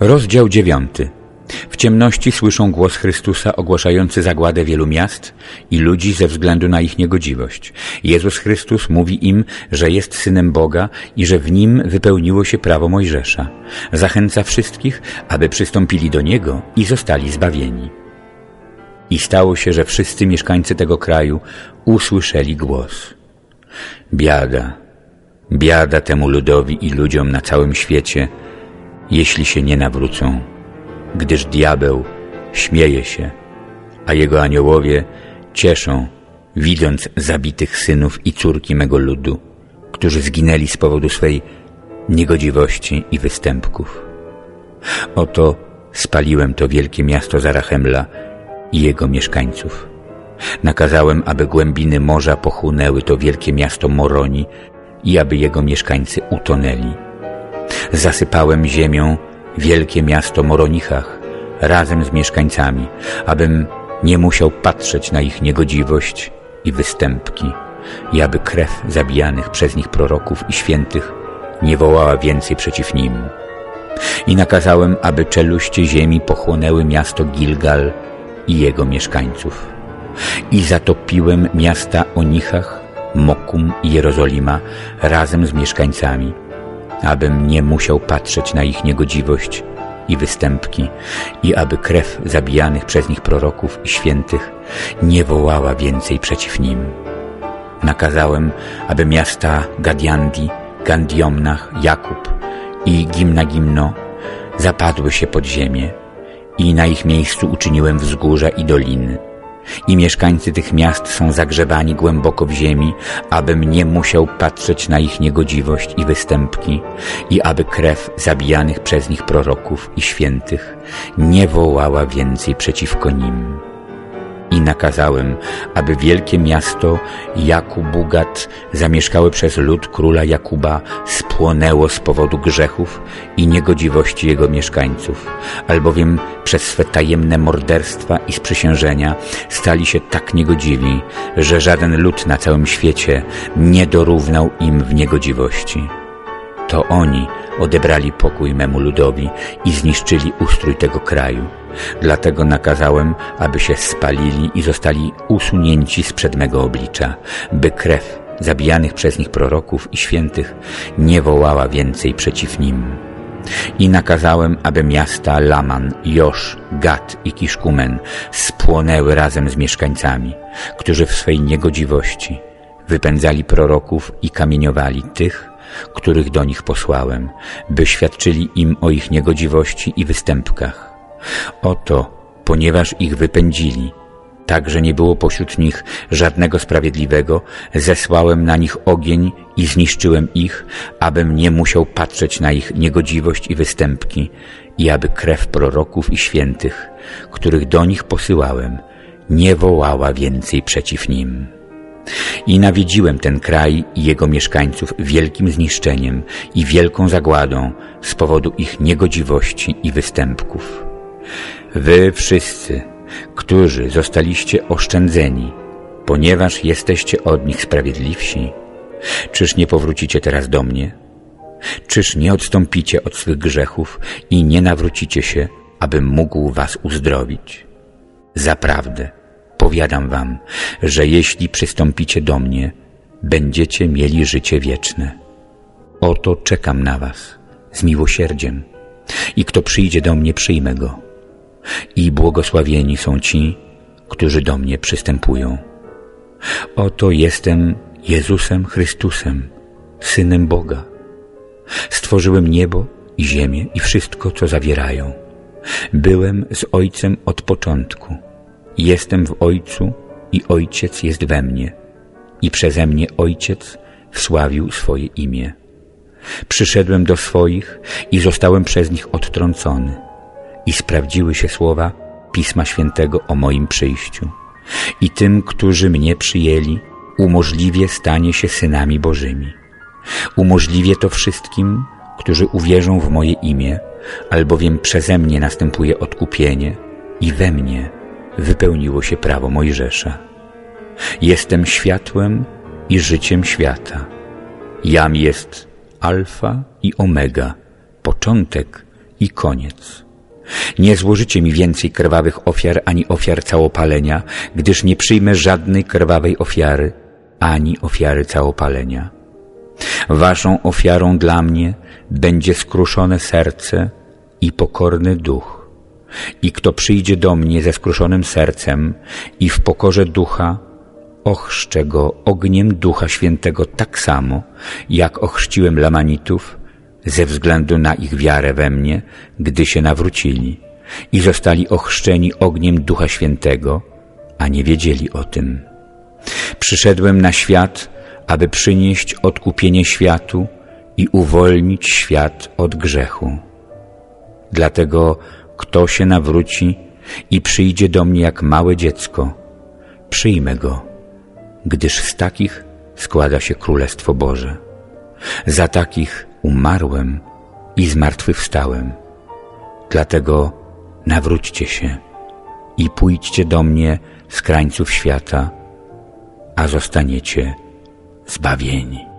Rozdział dziewiąty. W ciemności słyszą głos Chrystusa ogłaszający zagładę wielu miast i ludzi ze względu na ich niegodziwość. Jezus Chrystus mówi im, że jest Synem Boga i że w Nim wypełniło się prawo Mojżesza. Zachęca wszystkich, aby przystąpili do Niego i zostali zbawieni. I stało się, że wszyscy mieszkańcy tego kraju usłyszeli głos. Biada, biada temu ludowi i ludziom na całym świecie, jeśli się nie nawrócą, gdyż diabeł śmieje się, a jego aniołowie cieszą, widząc zabitych synów i córki mego ludu, którzy zginęli z powodu swej niegodziwości i występków. Oto spaliłem to wielkie miasto Zarachemla i jego mieszkańców. Nakazałem, aby głębiny morza pochłonęły to wielkie miasto Moroni i aby jego mieszkańcy utonęli. Zasypałem ziemią wielkie miasto Moronichach razem z mieszkańcami, abym nie musiał patrzeć na ich niegodziwość i występki i aby krew zabijanych przez nich proroków i świętych nie wołała więcej przeciw nim. I nakazałem, aby czeluście ziemi pochłonęły miasto Gilgal i jego mieszkańców. I zatopiłem miasta Onichach, Mokum i Jerozolima razem z mieszkańcami, abym nie musiał patrzeć na ich niegodziwość i występki i aby krew zabijanych przez nich proroków i świętych nie wołała więcej przeciw nim. Nakazałem, aby miasta Gadiandi, Gandiomnach, Jakub i Gimna Gimno zapadły się pod ziemię i na ich miejscu uczyniłem wzgórza i doliny. I mieszkańcy tych miast są zagrzebani głęboko w ziemi, abym nie musiał patrzeć na ich niegodziwość i występki i aby krew zabijanych przez nich proroków i świętych nie wołała więcej przeciwko nim i nakazałem, aby wielkie miasto Jakubugat zamieszkałe przez lud króla Jakuba spłonęło z powodu grzechów i niegodziwości jego mieszkańców, albowiem przez swe tajemne morderstwa i sprzysiężenia stali się tak niegodziwi, że żaden lud na całym świecie nie dorównał im w niegodziwości. To oni odebrali pokój memu ludowi i zniszczyli ustrój tego kraju. Dlatego nakazałem, aby się spalili i zostali usunięci sprzed mego oblicza, by krew zabijanych przez nich proroków i świętych nie wołała więcej przeciw nim. I nakazałem, aby miasta Laman, Josz, Gat i Kiszkumen spłonęły razem z mieszkańcami, którzy w swej niegodziwości wypędzali proroków i kamieniowali tych, których do nich posłałem, by świadczyli im o ich niegodziwości i występkach. Oto, ponieważ ich wypędzili, tak, że nie było pośród nich żadnego sprawiedliwego, zesłałem na nich ogień i zniszczyłem ich, abym nie musiał patrzeć na ich niegodziwość i występki i aby krew proroków i świętych, których do nich posyłałem, nie wołała więcej przeciw nim. I nawiedziłem ten kraj i jego mieszkańców wielkim zniszczeniem i wielką zagładą z powodu ich niegodziwości i występków. Wy wszyscy, którzy zostaliście oszczędzeni, ponieważ jesteście od nich sprawiedliwsi, czyż nie powrócicie teraz do mnie? Czyż nie odstąpicie od swych grzechów i nie nawrócicie się, abym mógł was uzdrowić? Zaprawdę, powiadam wam, że jeśli przystąpicie do mnie, będziecie mieli życie wieczne. Oto czekam na was z miłosierdziem i kto przyjdzie do mnie, przyjmę go i błogosławieni są ci, którzy do mnie przystępują. Oto jestem Jezusem Chrystusem, Synem Boga. Stworzyłem niebo i ziemię i wszystko, co zawierają. Byłem z Ojcem od początku. Jestem w Ojcu i Ojciec jest we mnie. I przeze mnie Ojciec wsławił swoje imię. Przyszedłem do swoich i zostałem przez nich odtrącony i sprawdziły się słowa Pisma Świętego o moim przyjściu. I tym, którzy mnie przyjęli, umożliwie stanie się synami Bożymi. Umożliwie to wszystkim, którzy uwierzą w moje imię, albowiem przeze mnie następuje odkupienie i we mnie wypełniło się prawo Mojżesza. Jestem światłem i życiem świata. Jam jest alfa i omega, początek i koniec. Nie złożycie mi więcej krwawych ofiar ani ofiar całopalenia, gdyż nie przyjmę żadnej krwawej ofiary ani ofiary całopalenia. Waszą ofiarą dla mnie będzie skruszone serce i pokorny duch. I kto przyjdzie do mnie ze skruszonym sercem i w pokorze ducha, ochrzczę go ogniem Ducha Świętego tak samo, jak ochrzciłem Lamanitów, ze względu na ich wiarę we mnie, gdy się nawrócili i zostali ochrzczeni ogniem Ducha Świętego, a nie wiedzieli o tym. Przyszedłem na świat, aby przynieść odkupienie światu i uwolnić świat od grzechu. Dlatego kto się nawróci i przyjdzie do mnie jak małe dziecko, przyjmę go, gdyż z takich składa się Królestwo Boże. Za takich umarłem i zmartwychwstałem. Dlatego nawróćcie się i pójdźcie do mnie z krańców świata, a zostaniecie zbawieni.